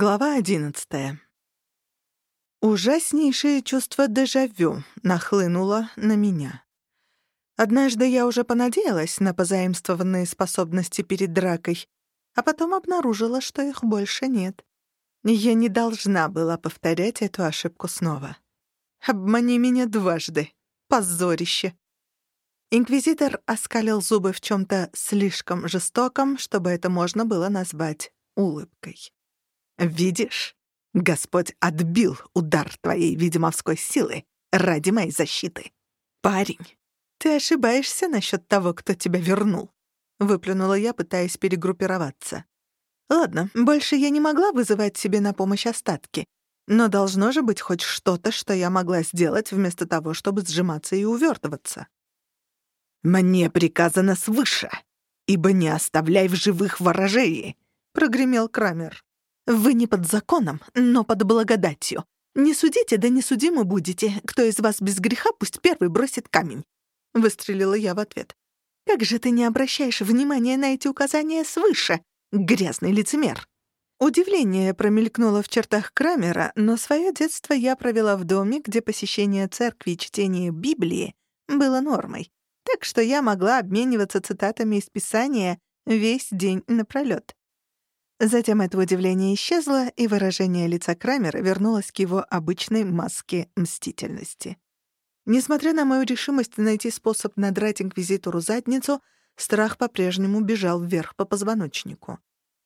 Глава одиннадцатая. Ужаснейшее чувство дежавю нахлынуло на меня. Однажды я уже понадеялась на позаимствованные способности перед дракой, а потом обнаружила, что их больше нет. Я не должна была повторять эту ошибку снова. Обмани меня дважды. Позорище. Инквизитор оскалил зубы в чем-то слишком жестоком, чтобы это можно было назвать улыбкой. «Видишь, Господь отбил удар твоей ведьмовской силы ради моей защиты. Парень, ты ошибаешься насчет того, кто тебя вернул», — выплюнула я, пытаясь перегруппироваться. «Ладно, больше я не могла вызывать себе на помощь остатки, но должно же быть хоть что-то, что я могла сделать вместо того, чтобы сжиматься и увертываться». «Мне приказано свыше, ибо не оставляй в живых ворожеи», — прогремел Крамер. Вы не под законом, но под благодатью. Не судите, да не судимы будете. Кто из вас без греха, пусть первый бросит камень». Выстрелила я в ответ. «Как же ты не обращаешь внимания на эти указания свыше, грязный лицемер?» Удивление промелькнуло в чертах Крамера, но свое детство я провела в доме, где посещение церкви и чтение Библии было нормой, так что я могла обмениваться цитатами из Писания весь день напролёт. Затем это удивление исчезло, и выражение лица Крамера вернулось к его обычной маске мстительности. Несмотря на мою решимость найти способ надрать инквизитору задницу, страх по-прежнему бежал вверх по позвоночнику.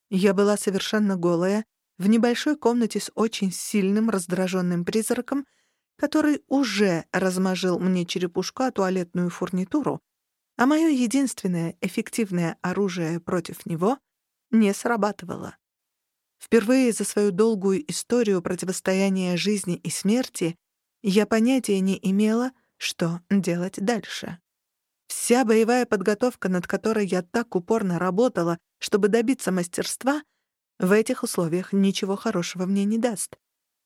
Я была совершенно голая, в небольшой комнате с очень сильным раздраженным призраком, который уже размажил мне черепушку о туалетную фурнитуру, а мое единственное эффективное оружие против него — не срабатывало. Впервые за свою долгую историю противостояния жизни и смерти я понятия не имела, что делать дальше. Вся боевая подготовка, над которой я так упорно работала, чтобы добиться мастерства, в этих условиях ничего хорошего мне не даст.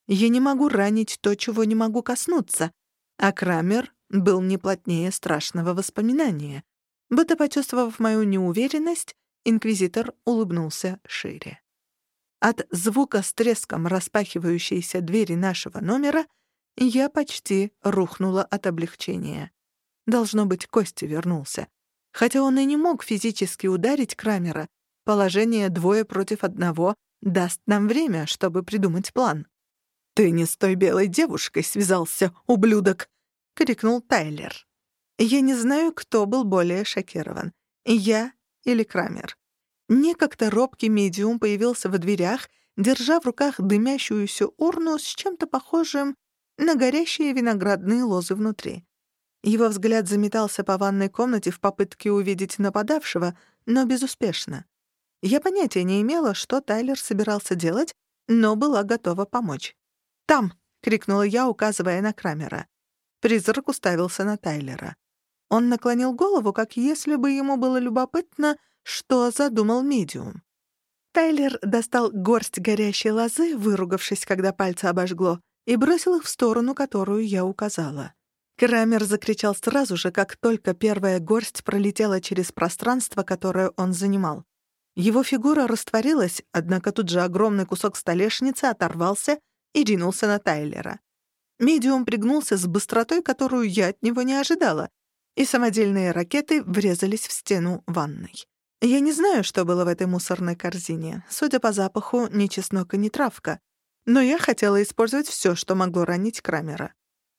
Я не могу ранить то, чего не могу коснуться, а Крамер был не плотнее страшного воспоминания. Будто почувствовав мою неуверенность, Инквизитор улыбнулся шире. От звука с треском распахивающейся двери нашего номера я почти рухнула от облегчения. Должно быть, Кости вернулся. Хотя он и не мог физически ударить Крамера, положение двое против одного даст нам время, чтобы придумать план. «Ты не с той белой девушкой связался, ублюдок!» — крикнул Тайлер. Я не знаю, кто был более шокирован. Я или Крамер. Некогда робкий медиум появился в дверях, держа в руках дымящуюся урну с чем-то похожим на горящие виноградные лозы внутри. Его взгляд заметался по ванной комнате в попытке увидеть нападавшего, но безуспешно. Я понятия не имела, что Тайлер собирался делать, но была готова помочь. «Там!» — крикнула я, указывая на Крамера. Призрак уставился на Тайлера. Он наклонил голову, как если бы ему было любопытно, что задумал медиум. Тайлер достал горсть горящей лозы, выругавшись, когда пальцы обожгло, и бросил их в сторону, которую я указала. Крамер закричал сразу же, как только первая горсть пролетела через пространство, которое он занимал. Его фигура растворилась, однако тут же огромный кусок столешницы оторвался и ринулся на Тайлера. Медиум пригнулся с быстротой, которую я от него не ожидала, и самодельные ракеты врезались в стену ванной. Я не знаю, что было в этой мусорной корзине. Судя по запаху, ни чеснок и ни травка. Но я хотела использовать все, что могло ранить Крамера.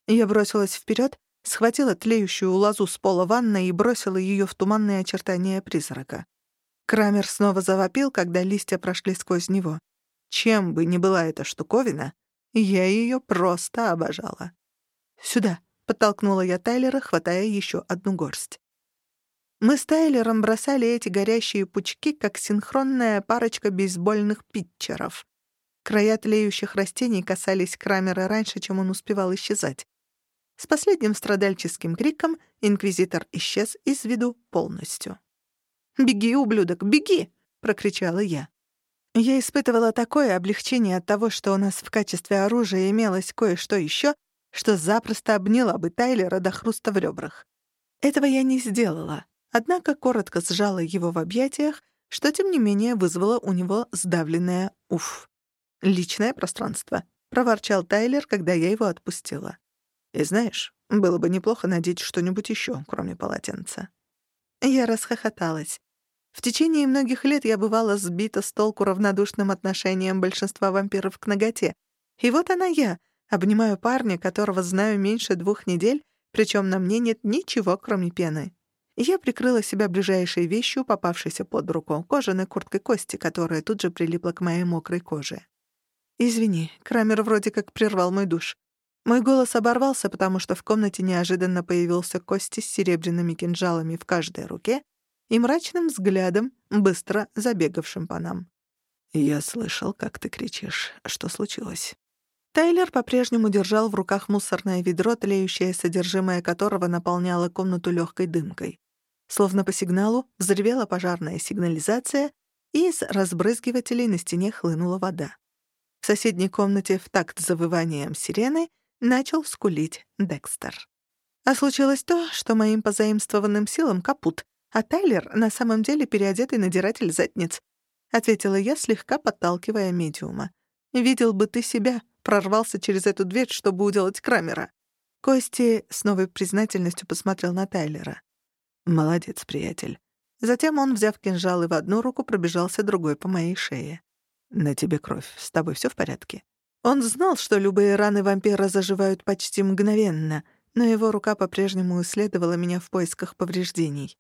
Я бросилась вперед, схватила тлеющую лозу с пола ванной и бросила ее в туманные очертания призрака. Крамер снова завопил, когда листья прошли сквозь него. Чем бы ни была эта штуковина, я ее просто обожала. «Сюда», Подтолкнула я Тайлера, хватая еще одну горсть. Мы с Тайлером бросали эти горящие пучки, как синхронная парочка бейсбольных питчеров. Края тлеющих растений касались Крамера раньше, чем он успевал исчезать. С последним страдальческим криком инквизитор исчез из виду полностью. «Беги, ублюдок, беги!» — прокричала я. Я испытывала такое облегчение от того, что у нас в качестве оружия имелось кое-что еще, что запросто обняла бы Тайлера до хруста в ребрах. Этого я не сделала, однако коротко сжала его в объятиях, что, тем не менее, вызвало у него сдавленное «уф». Личное пространство», — проворчал Тайлер, когда я его отпустила. «И знаешь, было бы неплохо надеть что-нибудь еще, кроме полотенца». Я расхохоталась. В течение многих лет я бывала сбита с толку равнодушным отношением большинства вампиров к ноготе. И вот она я, обнимаю парня, которого знаю меньше двух недель, причем на мне нет ничего, кроме пены. Я прикрыла себя ближайшей вещью, попавшейся под руку, кожаной курткой Кости, которая тут же прилипла к моей мокрой коже. «Извини, Крамер вроде как прервал мой душ. Мой голос оборвался, потому что в комнате неожиданно появился Кости с серебряными кинжалами в каждой руке и мрачным взглядом, быстро забегавшим по нам. «Я слышал, как ты кричишь. Что случилось?» Тайлер по-прежнему держал в руках мусорное ведро, тлеющее содержимое которого наполняло комнату легкой дымкой. Словно по сигналу взревела пожарная сигнализация, и из разбрызгивателей на стене хлынула вода. В соседней комнате в такт завыванием сирены начал скулить Декстер. А случилось то, что моим позаимствованным силам капут, а Тайлер на самом деле переодетый надиратель задниц, — ответила я, слегка подталкивая медиума. «Видел бы ты себя, прорвался через эту дверь, чтобы уделать Крамера». Кости с новой признательностью посмотрел на Тайлера. «Молодец, приятель». Затем он, взяв кинжалы в одну руку, пробежался другой по моей шее. «На тебе кровь. С тобой все в порядке?» Он знал, что любые раны вампира заживают почти мгновенно, но его рука по-прежнему исследовала меня в поисках повреждений.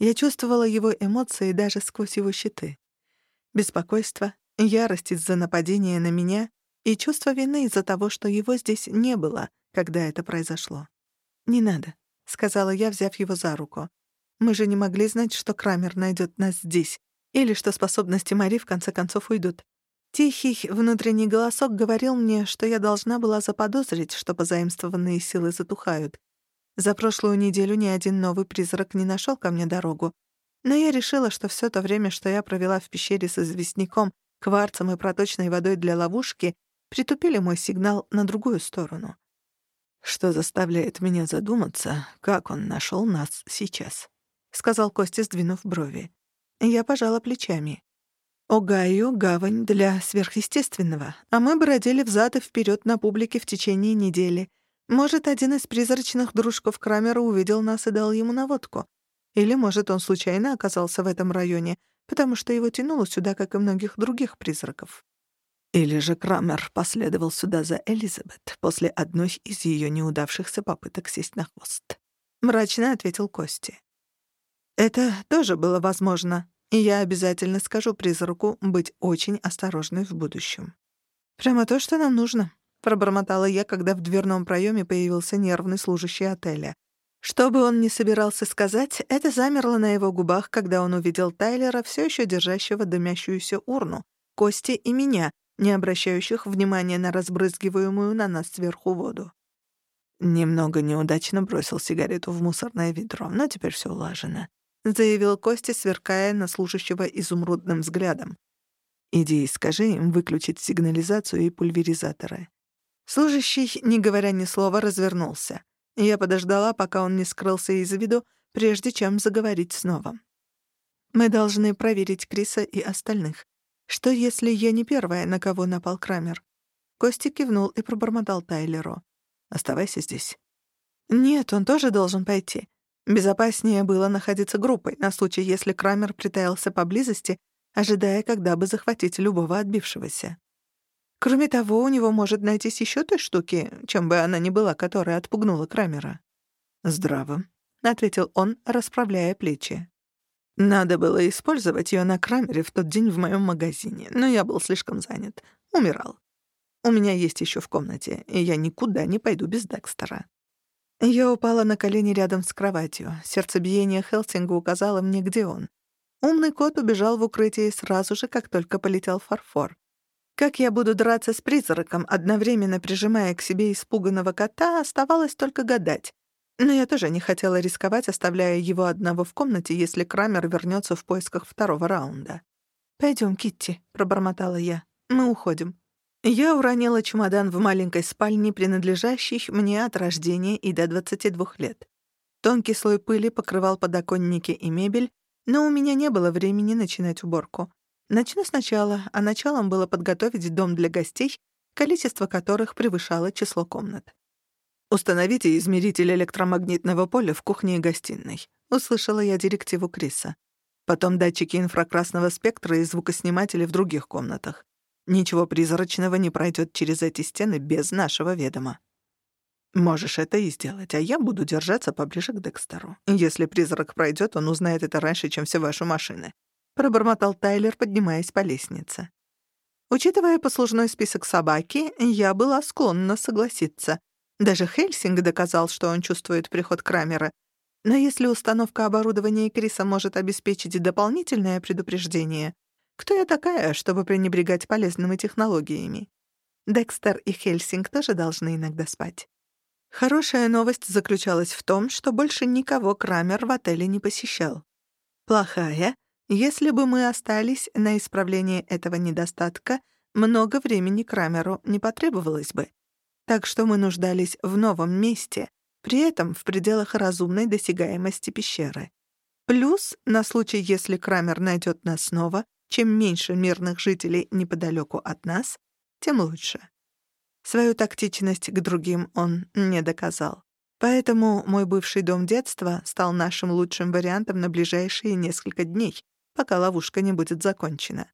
Я чувствовала его эмоции даже сквозь его щиты. Беспокойство, ярость из-за нападения на меня и чувство вины из-за того, что его здесь не было, когда это произошло. «Не надо», — сказала я, взяв его за руку. «Мы же не могли знать, что Крамер найдет нас здесь, или что способности Мари в конце концов уйдут. Тихий внутренний голосок говорил мне, что я должна была заподозрить, что позаимствованные силы затухают. За прошлую неделю ни один новый призрак не нашел ко мне дорогу. Но я решила, что все то время, что я провела в пещере с известняком, кварцем и проточной водой для ловушки, притупили мой сигнал на другую сторону. «Что заставляет меня задуматься, как он нашел нас сейчас», — сказал Костя, сдвинув брови. Я пожала плечами. Огайо — гавань для сверхъестественного, а мы бродили взад и вперед на публике в течение недели. Может, один из призрачных дружков Крамера увидел нас и дал ему наводку. Или, может, он случайно оказался в этом районе, потому что его тянуло сюда, как и многих других призраков. Или же Крамер последовал сюда за Элизабет после одной из ее неудавшихся попыток сесть на хвост. Мрачно ответил Кости. Это тоже было возможно, и я обязательно скажу призраку быть очень осторожной в будущем. «Прямо то, что нам нужно», — пробормотала я, когда в дверном проеме появился нервный служащий отеля. Что бы он ни собирался сказать, это замерло на его губах, когда он увидел Тайлера, все еще держащего дымящуюся урну, Кости и меня, не обращающих внимания на разбрызгиваемую на нас сверху воду. Немного неудачно бросил сигарету в мусорное ведро, но теперь все улажено. — заявил Костя, сверкая на служащего изумрудным взглядом. «Иди и скажи им выключить сигнализацию и пульверизаторы». Служащий, не говоря ни слова, развернулся. Я подождала, пока он не скрылся из виду, прежде чем заговорить снова. «Мы должны проверить Криса и остальных. Что, если я не первая, на кого напал Крамер?» Костя кивнул и пробормотал Тайлеру. «Оставайся здесь». «Нет, он тоже должен пойти. Безопаснее было находиться группой на случай, если Крамер притаился поблизости, ожидая, когда бы захватить любого отбившегося. Кроме того, у него может найтись еще той штуки, чем бы она ни была, которая отпугнула Крамера. «Здраво», — ответил он, расправляя плечи. «Надо было использовать ее на Крамере в тот день в моем магазине, но я был слишком занят. Умирал. У меня есть еще в комнате, и я никуда не пойду без Декстера». Я упала на колени рядом с кроватью. Сердцебиение Хелсинга указало мне, где он. Умный кот убежал в укрытие сразу же, как только полетел фарфор. Как я буду драться с призраком, одновременно прижимая к себе испуганного кота, оставалось только гадать. Но я тоже не хотела рисковать, оставляя его одного в комнате, если Крамер вернется в поисках второго раунда. «Пойдем, Китти», — пробормотала я. «Мы уходим». Я уронила чемодан в маленькой спальне, принадлежащей мне от рождения и до 22 лет. Тонкий слой пыли покрывал подоконники и мебель, но у меня не было времени начинать уборку. Начну сначала, а началом было подготовить дом для гостей, количество которых превышало число комнат. «Установите измеритель электромагнитного поля в кухне и гостиной», — услышала я директиву Криса. Потом датчики инфракрасного спектра и звукосниматели в других комнатах. Ничего призрачного не пройдет через эти стены без нашего ведома. Можешь это и сделать, а я буду держаться поближе к Декстеру. Если призрак пройдет, он узнает это раньше, чем все ваши машины. Пробормотал Тайлер, поднимаясь по лестнице. Учитывая послужной список собаки, я была склонна согласиться. Даже Хельсинг доказал, что он чувствует приход Крамера. Но если установка оборудования Криса может обеспечить дополнительное предупреждение, кто я такая, чтобы пренебрегать полезными технологиями? Декстер и Хельсинг тоже должны иногда спать. Хорошая новость заключалась в том, что больше никого Крамер в отеле не посещал. Плохая, если бы мы остались на исправление этого недостатка, много времени Крамеру не потребовалось бы. Так что мы нуждались в новом месте, при этом в пределах разумной досягаемости пещеры. Плюс, на случай, если Крамер найдет нас снова, чем меньше мирных жителей неподалеку от нас, тем лучше. Свою тактичность к другим он не доказал. Поэтому мой бывший дом детства стал нашим лучшим вариантом на ближайшие несколько дней, пока ловушка не будет закончена.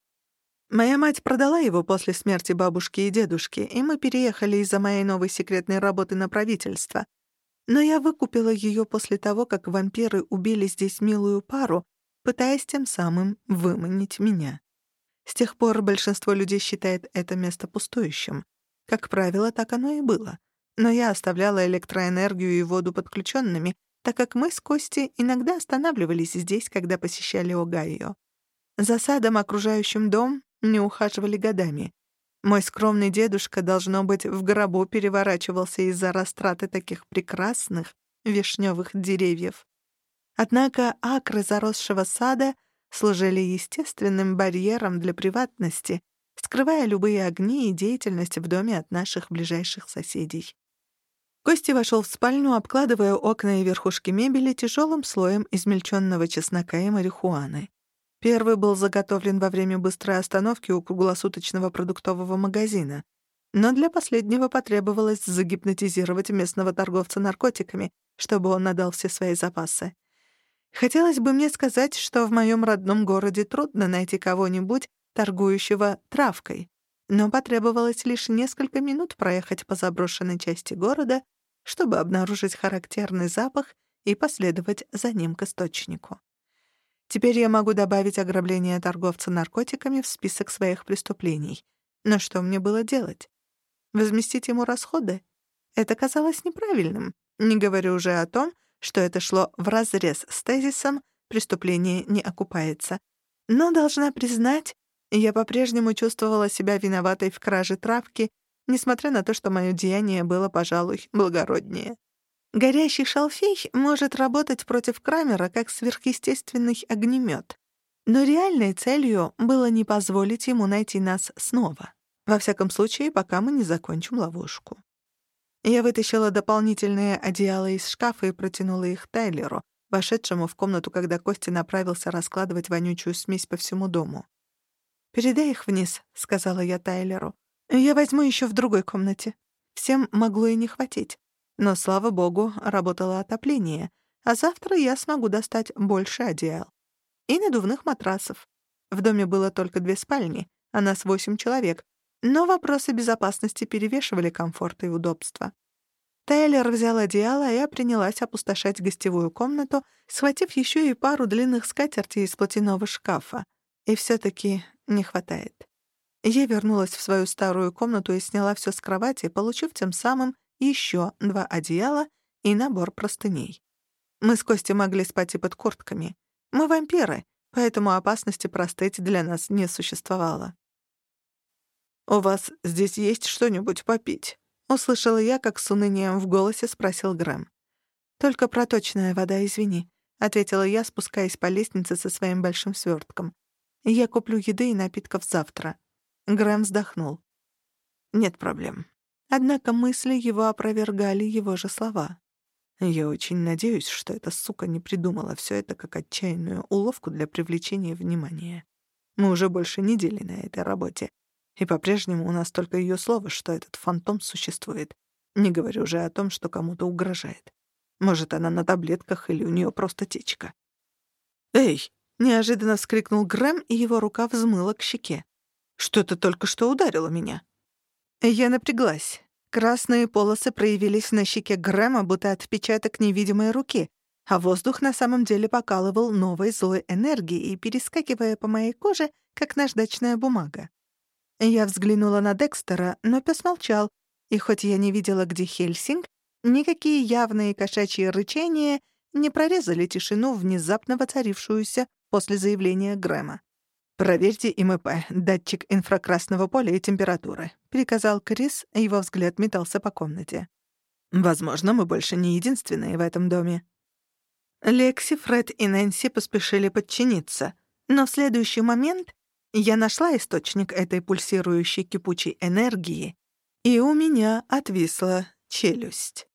Моя мать продала его после смерти бабушки и дедушки, и мы переехали из-за моей новой секретной работы на правительство. Но я выкупила ее после того, как вампиры убили здесь милую пару, пытаясь тем самым выманить меня. С тех пор большинство людей считает это место пустующим. Как правило, так оно и было. Но я оставляла электроэнергию и воду подключенными, так как мы с Костей иногда останавливались здесь, когда посещали Огайо. За садом, окружающим дом, не ухаживали годами. Мой скромный дедушка, должно быть, в гробу переворачивался из-за растраты таких прекрасных вишневых деревьев. Однако акры заросшего сада служили естественным барьером для приватности, скрывая любые огни и деятельность в доме от наших ближайших соседей. Кости вошел в спальню, обкладывая окна и верхушки мебели тяжелым слоем измельченного чеснока и марихуаны. Первый был заготовлен во время быстрой остановки у круглосуточного продуктового магазина. Но для последнего потребовалось загипнотизировать местного торговца наркотиками, чтобы он надал все свои запасы. Хотелось бы мне сказать, что в моем родном городе трудно найти кого-нибудь, торгующего травкой но потребовалось лишь несколько минут проехать по заброшенной части города, чтобы обнаружить характерный запах и последовать за ним к источнику. Теперь я могу добавить ограбление торговца наркотиками в список своих преступлений. Но что мне было делать? Возместить ему расходы? Это казалось неправильным, не говорю уже о том, что это шло вразрез с тезисом «преступление не окупается». Но должна признать, я по-прежнему чувствовала себя виноватой в краже травки, несмотря на то, что мое деяние было, пожалуй, благороднее. Горящий шалфей может работать против Крамера как сверхъестественный огнемет, но реальной целью было не позволить ему найти нас снова. Во всяком случае, пока мы не закончим ловушку. Я вытащила дополнительные одеяла из шкафа и протянула их Тайлеру, вошедшему в комнату, когда Костя направился раскладывать вонючую смесь по всему дому. «Передай их вниз», — сказала я Тайлеру. «Я возьму еще в другой комнате». Всем могло и не хватить. Но, слава богу, работало отопление, а завтра я смогу достать больше одеял. И надувных матрасов. В доме было только две спальни, а нас восемь человек, но вопросы безопасности перевешивали комфорт и удобство. Тайлер взял одеяло, а я принялась опустошать гостевую комнату, схватив еще и пару длинных скатертей из платяного шкафа. И все таки не хватает. Я вернулась в свою старую комнату и сняла все с кровати, получив тем самым еще два одеяла и набор простыней. Мы с Костей могли спать и под куртками. Мы вампиры, поэтому опасности простыть для нас не существовало. «У вас здесь есть что-нибудь попить?» — услышала я, как с унынием в голосе спросил Грэм. «Только проточная вода, извини», — ответила я, спускаясь по лестнице со своим большим свертком. Я куплю еды и напитков завтра». Грэм вздохнул. «Нет проблем». Однако мысли его опровергали его же слова. «Я очень надеюсь, что эта сука не придумала все это как отчаянную уловку для привлечения внимания. Мы уже больше недели на этой работе. И по-прежнему у нас только ее слово, что этот фантом существует. Не говорю уже о том, что кому-то угрожает. Может, она на таблетках или у нее просто течка. «Эй!» — неожиданно вскрикнул Грэм, и его рука взмыла к щеке. «Что-то только что ударило меня». Я напряглась. Красные полосы проявились на щеке Грэма, будто отпечаток невидимой руки, а воздух на самом деле покалывал новой злой энергией, перескакивая по моей коже, как наждачная бумага. Я взглянула на Декстера, но пес молчал, и хоть я не видела, где Хельсинг, никакие явные кошачьи рычания не прорезали тишину, внезапно воцарившуюся после заявления Грэма. «Проверьте ИМП, датчик инфракрасного поля и температуры», — приказал Крис, его взгляд метался по комнате. «Возможно, мы больше не единственные в этом доме». Лекси, Фред и Нэнси поспешили подчиниться, но в следующий момент я нашла источник этой пульсирующей кипучей энергии, и у меня отвисла челюсть.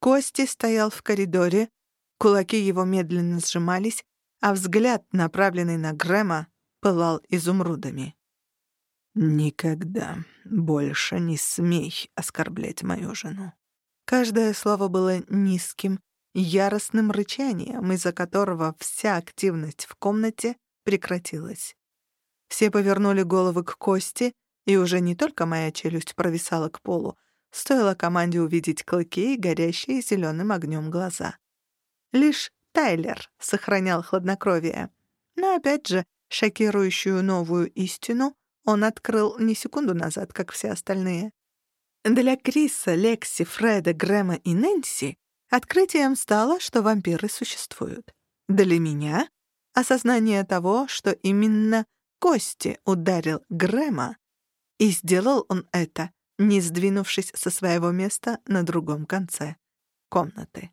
Кости стоял в коридоре, кулаки его медленно сжимались, а взгляд, направленный на Грэма, пылал изумрудами. «Никогда больше не смей оскорблять мою жену». Каждое слово было низким, яростным рычанием, из-за которого вся активность в комнате прекратилась. Все повернули головы к Кости, и уже не только моя челюсть провисала к полу, стоило команде увидеть клыки и горящие зеленым огнем глаза. Лишь Тайлер сохранял хладнокровие. Но опять же, шокирующую новую истину он открыл не секунду назад, как все остальные. Для Криса, Лекси, Фреда, Грэма и Нэнси открытием стало, что вампиры существуют. Для меня — осознание того, что именно Кости ударил Грэма, и сделал он это, не сдвинувшись со своего места на другом конце комнаты.